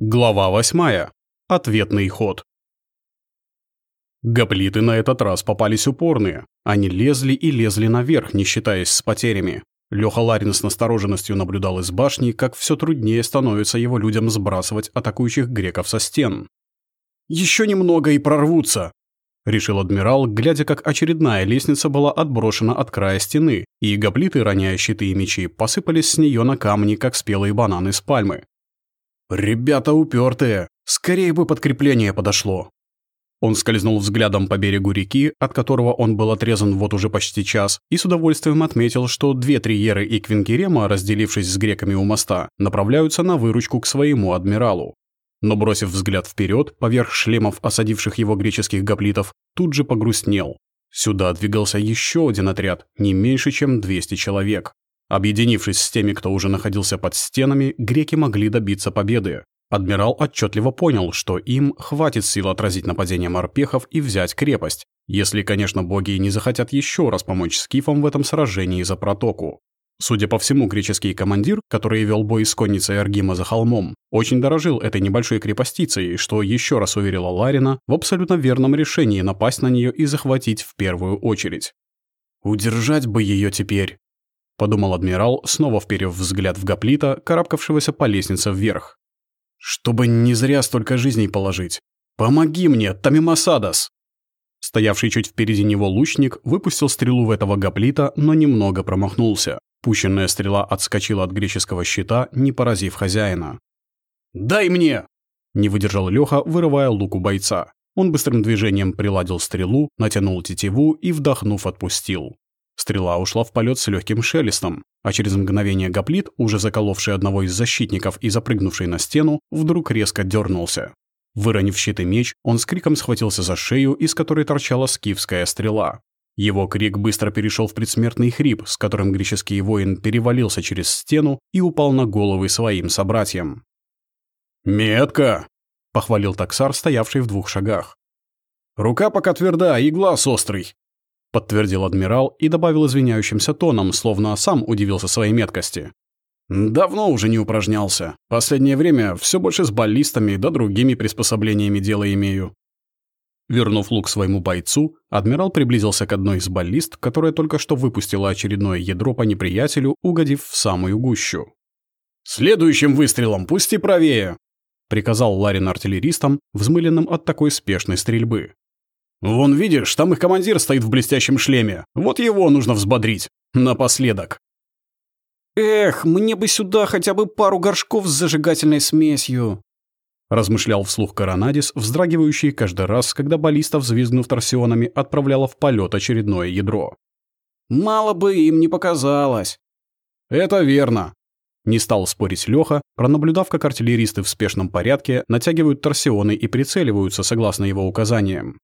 Глава восьмая. Ответный ход. Гоплиты на этот раз попались упорные. Они лезли и лезли наверх, не считаясь с потерями. Лёха Ларин с настороженностью наблюдал из башни, как все труднее становится его людям сбрасывать атакующих греков со стен. Еще немного и прорвутся», — решил адмирал, глядя, как очередная лестница была отброшена от края стены, и гоплиты, роняя щиты и мечи, посыпались с нее на камни, как спелые бананы с пальмы. «Ребята упертые! Скорее бы подкрепление подошло!» Он скользнул взглядом по берегу реки, от которого он был отрезан вот уже почти час, и с удовольствием отметил, что две триеры и Квинкерема, разделившись с греками у моста, направляются на выручку к своему адмиралу. Но бросив взгляд вперед, поверх шлемов осадивших его греческих гоплитов, тут же погрустнел. Сюда двигался еще один отряд, не меньше, чем 200 человек. Объединившись с теми, кто уже находился под стенами, греки могли добиться победы. Адмирал отчетливо понял, что им хватит сил отразить нападение морпехов и взять крепость, если, конечно, боги не захотят еще раз помочь скифам в этом сражении за протоку. Судя по всему, греческий командир, который вел бой с конницей Аргима за холмом, очень дорожил этой небольшой крепостицей, что еще раз уверило Ларина в абсолютно верном решении напасть на нее и захватить в первую очередь. «Удержать бы ее теперь», — подумал адмирал, снова вперев взгляд в гоплита, карабкавшегося по лестнице вверх. «Чтобы не зря столько жизней положить. Помоги мне, Тамимасадас!» Стоявший чуть впереди него лучник выпустил стрелу в этого гоплита, но немного промахнулся. Пущенная стрела отскочила от греческого щита, не поразив хозяина. «Дай мне!» — не выдержал Лёха, вырывая лук у бойца. Он быстрым движением приладил стрелу, натянул тетиву и, вдохнув, отпустил. Стрела ушла в полет с легким шелестом, а через мгновение гоплит, уже заколовший одного из защитников и запрыгнувший на стену, вдруг резко дернулся. Выронив щит и меч, он с криком схватился за шею, из которой торчала скифская стрела. Его крик быстро перешел в предсмертный хрип, с которым греческий воин перевалился через стену и упал на головы своим собратьям. «Метко!» — похвалил таксар, стоявший в двух шагах. «Рука пока тверда, и глаз острый подтвердил адмирал и добавил извиняющимся тоном, словно сам удивился своей меткости. «Давно уже не упражнялся. Последнее время все больше с баллистами да другими приспособлениями дело имею». Вернув лук своему бойцу, адмирал приблизился к одной из баллист, которая только что выпустила очередное ядро по неприятелю, угодив в самую гущу. «Следующим выстрелом пусти правее!» — приказал Ларин артиллеристам, взмыленным от такой спешной стрельбы. «Вон, видишь, там их командир стоит в блестящем шлеме. Вот его нужно взбодрить. Напоследок». «Эх, мне бы сюда хотя бы пару горшков с зажигательной смесью», размышлял вслух Коронадис, вздрагивающий каждый раз, когда баллиста, взвизгнув торсионами, отправляла в полет очередное ядро. «Мало бы им не показалось». «Это верно», — не стал спорить Лёха, пронаблюдав, как артиллеристы в спешном порядке натягивают торсионы и прицеливаются согласно его указаниям.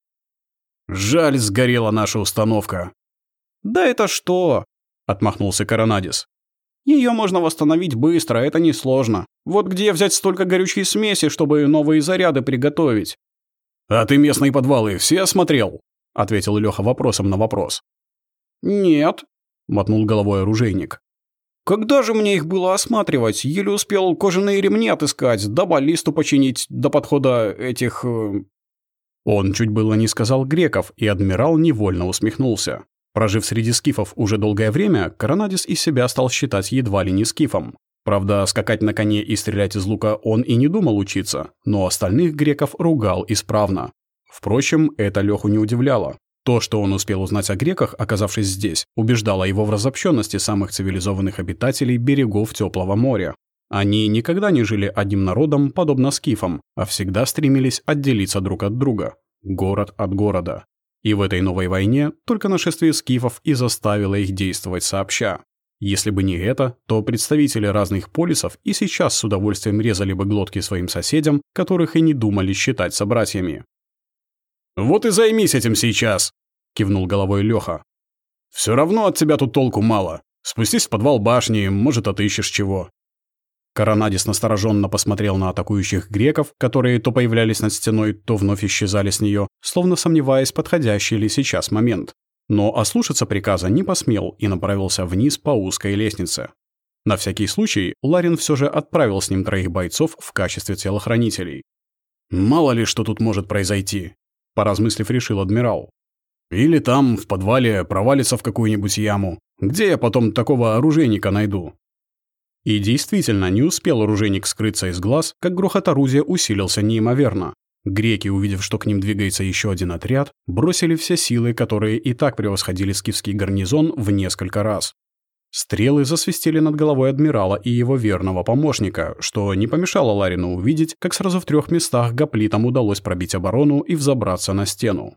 Жаль, сгорела наша установка. Да это что? Отмахнулся Коронадис. Ее можно восстановить быстро, это несложно. Вот где взять столько горючей смеси, чтобы новые заряды приготовить? А ты местные подвалы все осмотрел? Ответил Леха вопросом на вопрос. Нет, мотнул головой оружейник. Когда же мне их было осматривать? Еле успел кожаные ремни отыскать, да баллисту починить до подхода этих... Э, он чуть было не сказал греков, и адмирал невольно усмехнулся. Прожив среди скифов уже долгое время, Коронадис из себя стал считать едва ли не скифом. Правда, скакать на коне и стрелять из лука он и не думал учиться, но остальных греков ругал исправно. Впрочем, это Леху не удивляло. То, что он успел узнать о греках, оказавшись здесь, убеждало его в разобщенности самых цивилизованных обитателей берегов теплого моря. Они никогда не жили одним народом, подобно скифам, а всегда стремились отделиться друг от друга, город от города. И в этой новой войне только нашествие скифов и заставило их действовать сообща. Если бы не это, то представители разных полисов и сейчас с удовольствием резали бы глотки своим соседям, которых и не думали считать собратьями. «Вот и займись этим сейчас!» — кивнул головой Лёха. «Всё равно от тебя тут толку мало. Спустись в подвал башни, может, отыщешь чего. Коронадис настороженно посмотрел на атакующих греков, которые то появлялись над стеной, то вновь исчезали с нее, словно сомневаясь, подходящий ли сейчас момент. Но ослушаться приказа не посмел и направился вниз по узкой лестнице. На всякий случай Ларин все же отправил с ним троих бойцов в качестве телохранителей. «Мало ли, что тут может произойти», — поразмыслив, решил адмирал. «Или там, в подвале, провалится в какую-нибудь яму. Где я потом такого оружейника найду?» И действительно, не успел оружейник скрыться из глаз, как грохот оружия усилился неимоверно. Греки, увидев, что к ним двигается еще один отряд, бросили все силы, которые и так превосходили скифский гарнизон в несколько раз. Стрелы засвистели над головой адмирала и его верного помощника, что не помешало Ларину увидеть, как сразу в трех местах гоплитам удалось пробить оборону и взобраться на стену.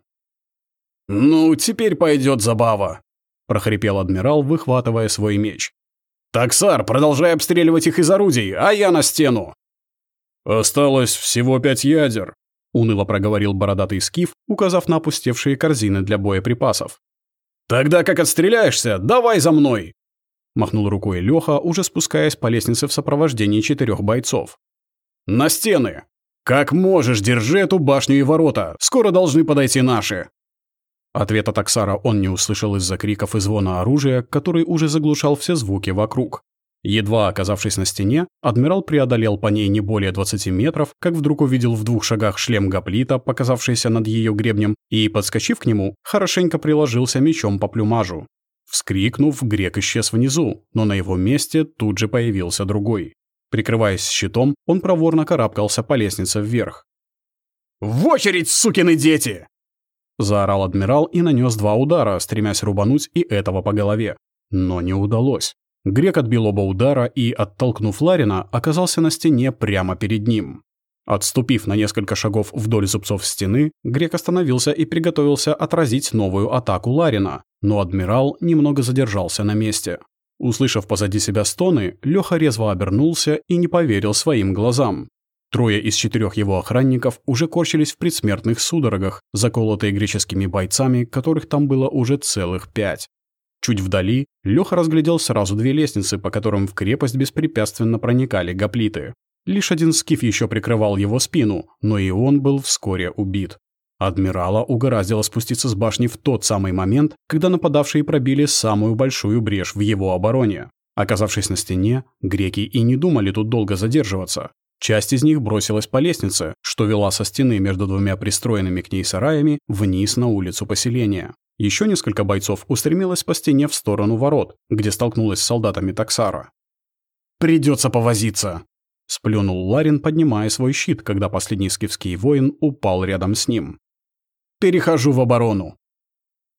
«Ну, теперь пойдет забава», — прохрипел адмирал, выхватывая свой меч. «Таксар, продолжай обстреливать их из орудий, а я на стену!» «Осталось всего пять ядер», — уныло проговорил бородатый скиф, указав на опустевшие корзины для боеприпасов. «Тогда как отстреляешься, давай за мной!» Махнул рукой Леха, уже спускаясь по лестнице в сопровождении четырех бойцов. «На стены! Как можешь, держи эту башню и ворота! Скоро должны подойти наши!» Ответа Таксара он не услышал из-за криков и звона оружия, который уже заглушал все звуки вокруг. Едва оказавшись на стене, адмирал преодолел по ней не более 20 метров, как вдруг увидел в двух шагах шлем гоплита, показавшийся над ее гребнем, и, подскочив к нему, хорошенько приложился мечом по плюмажу. Вскрикнув, грек исчез внизу, но на его месте тут же появился другой. Прикрываясь щитом, он проворно карабкался по лестнице вверх. «В очередь, сукины дети!» Заорал адмирал и нанес два удара, стремясь рубануть и этого по голове. Но не удалось. Грек отбил оба удара и, оттолкнув Ларина, оказался на стене прямо перед ним. Отступив на несколько шагов вдоль зубцов стены, Грек остановился и приготовился отразить новую атаку Ларина, но адмирал немного задержался на месте. Услышав позади себя стоны, Леха резво обернулся и не поверил своим глазам. Трое из четырех его охранников уже корчились в предсмертных судорогах, заколотые греческими бойцами, которых там было уже целых пять. Чуть вдали Леха разглядел сразу две лестницы, по которым в крепость беспрепятственно проникали гоплиты. Лишь один скиф еще прикрывал его спину, но и он был вскоре убит. Адмирала угораздило спуститься с башни в тот самый момент, когда нападавшие пробили самую большую брешь в его обороне. Оказавшись на стене, греки и не думали тут долго задерживаться. Часть из них бросилась по лестнице, что вела со стены между двумя пристроенными к ней сараями вниз на улицу поселения. Еще несколько бойцов устремилось по стене в сторону ворот, где столкнулась с солдатами Таксара. «Придется повозиться», Сплюнул Ларин, поднимая свой щит, когда последний скифский воин упал рядом с ним. «Перехожу в оборону!»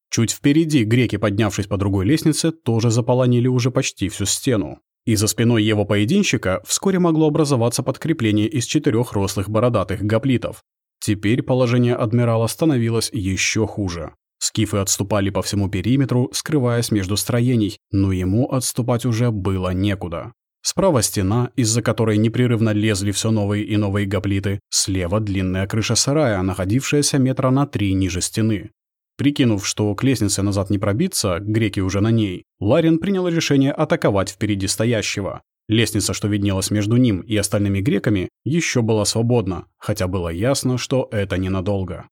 Чуть впереди греки, поднявшись по другой лестнице, тоже заполонили уже почти всю стену. И за спиной его поединщика вскоре могло образоваться подкрепление из четырех рослых бородатых гоплитов. Теперь положение адмирала становилось еще хуже. Скифы отступали по всему периметру, скрываясь между строений, но ему отступать уже было некуда. Справа стена, из-за которой непрерывно лезли все новые и новые гоплиты. Слева длинная крыша сарая, находившаяся метра на три ниже стены. Прикинув, что к лестнице назад не пробиться, греки уже на ней, Ларин принял решение атаковать впереди стоящего. Лестница, что виднелась между ним и остальными греками, еще была свободна, хотя было ясно, что это ненадолго.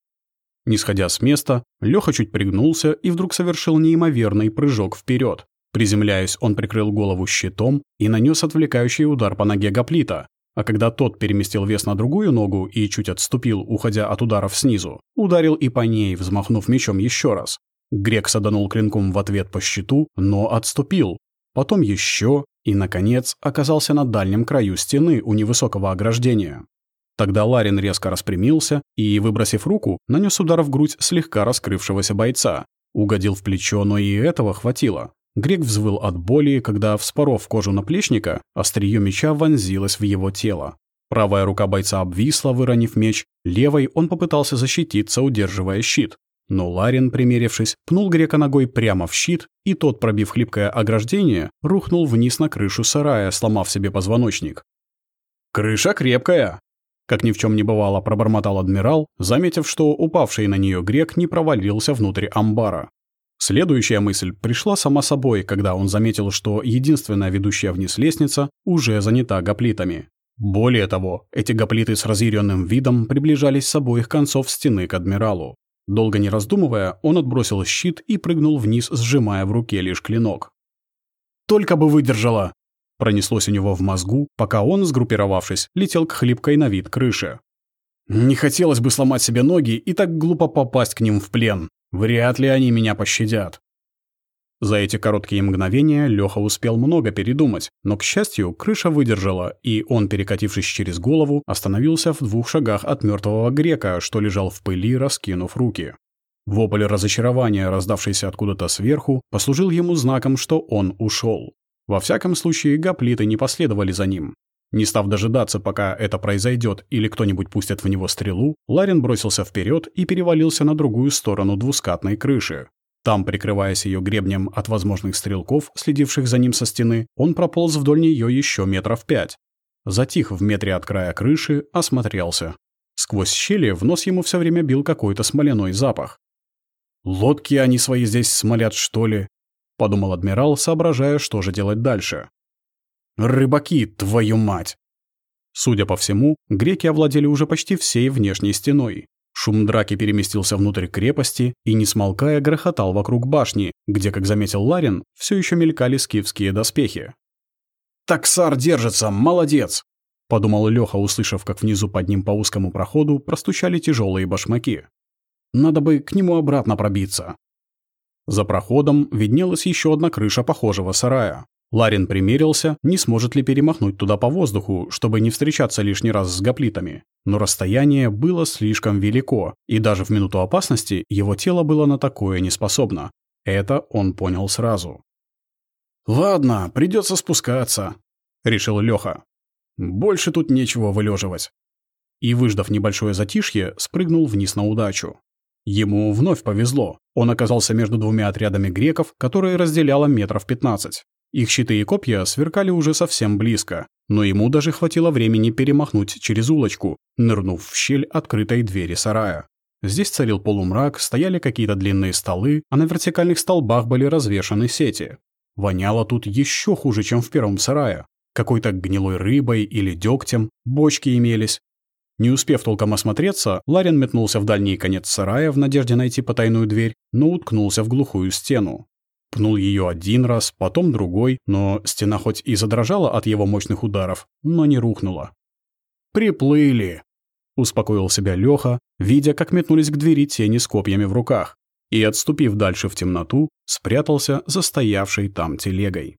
Не сходя с места, Леха чуть пригнулся и вдруг совершил неимоверный прыжок вперед. Приземляясь, он прикрыл голову щитом и нанес отвлекающий удар по ноге гоплита, а когда тот переместил вес на другую ногу и чуть отступил, уходя от ударов снизу, ударил и по ней, взмахнув мечом еще раз. Грек саданул клинком в ответ по щиту, но отступил. Потом еще и, наконец, оказался на дальнем краю стены у невысокого ограждения. Тогда Ларин резко распрямился и, выбросив руку, нанес удар в грудь слегка раскрывшегося бойца. Угодил в плечо, но и этого хватило. Грек взвыл от боли, когда, вспоров кожу наплечника, острие меча вонзилось в его тело. Правая рука бойца обвисла, выронив меч, левой он попытался защититься, удерживая щит. Но Ларин, примерившись, пнул грека ногой прямо в щит, и тот, пробив хлипкое ограждение, рухнул вниз на крышу сарая, сломав себе позвоночник. «Крыша крепкая!» Как ни в чем не бывало, пробормотал адмирал, заметив, что упавший на нее грек не провалился внутрь амбара. Следующая мысль пришла сама собой, когда он заметил, что единственная ведущая вниз лестница уже занята гоплитами. Более того, эти гоплиты с разъяренным видом приближались с обоих концов стены к адмиралу. Долго не раздумывая, он отбросил щит и прыгнул вниз, сжимая в руке лишь клинок. «Только бы выдержала!» – Пронеслось у него в мозгу, пока он, сгруппировавшись, летел к хлипкой на вид крыше. Не хотелось бы сломать себе ноги и так глупо попасть к ним в плен. Вряд ли они меня пощадят. За эти короткие мгновения Лёха успел много передумать, но, к счастью, крыша выдержала, и он, перекатившись через голову, остановился в двух шагах от мертвого грека, что лежал в пыли, раскинув руки. Вопль разочарования, раздавшийся откуда-то сверху, послужил ему знаком, что он ушел. Во всяком случае, гоплиты не последовали за ним. Не став дожидаться, пока это произойдет или кто-нибудь пустит в него стрелу, Ларин бросился вперед и перевалился на другую сторону двускатной крыши. Там, прикрываясь ее гребнем от возможных стрелков, следивших за ним со стены, он прополз вдоль нее еще метров пять. Затих в метре от края крыши, осмотрелся. Сквозь щели в нос ему все время бил какой-то смоляной запах. «Лодки они свои здесь смолят, что ли?» — подумал адмирал, соображая, что же делать дальше. «Рыбаки, твою мать!» Судя по всему, греки овладели уже почти всей внешней стеной. Шум драки переместился внутрь крепости и, не смолкая, грохотал вокруг башни, где, как заметил Ларин, все еще мелькали скифские доспехи. «Таксар держится, молодец!» — подумал Леха, услышав, как внизу под ним по узкому проходу простучали тяжелые башмаки. «Надо бы к нему обратно пробиться». За проходом виднелась еще одна крыша похожего сарая. Ларин примерился, не сможет ли перемахнуть туда по воздуху, чтобы не встречаться лишний раз с гоплитами. Но расстояние было слишком велико, и даже в минуту опасности его тело было на такое не способно. Это он понял сразу. «Ладно, придется спускаться», — решил Леха. «Больше тут нечего вылеживать». И, выждав небольшое затишье, спрыгнул вниз на удачу. Ему вновь повезло. Он оказался между двумя отрядами греков, которые разделяло метров пятнадцать. Их щиты и копья сверкали уже совсем близко, но ему даже хватило времени перемахнуть через улочку, нырнув в щель открытой двери сарая. Здесь царил полумрак, стояли какие-то длинные столы, а на вертикальных столбах были развешаны сети. Воняло тут еще хуже, чем в первом сарае. Какой-то гнилой рыбой или дегтем, бочки имелись. Не успев толком осмотреться, Ларин метнулся в дальний конец сарая в надежде найти потайную дверь, но уткнулся в глухую стену. Пнул ее один раз, потом другой, но стена хоть и задрожала от его мощных ударов, но не рухнула. «Приплыли!» — успокоил себя Леха, видя, как метнулись к двери тени с копьями в руках, и, отступив дальше в темноту, спрятался за стоявшей там телегой.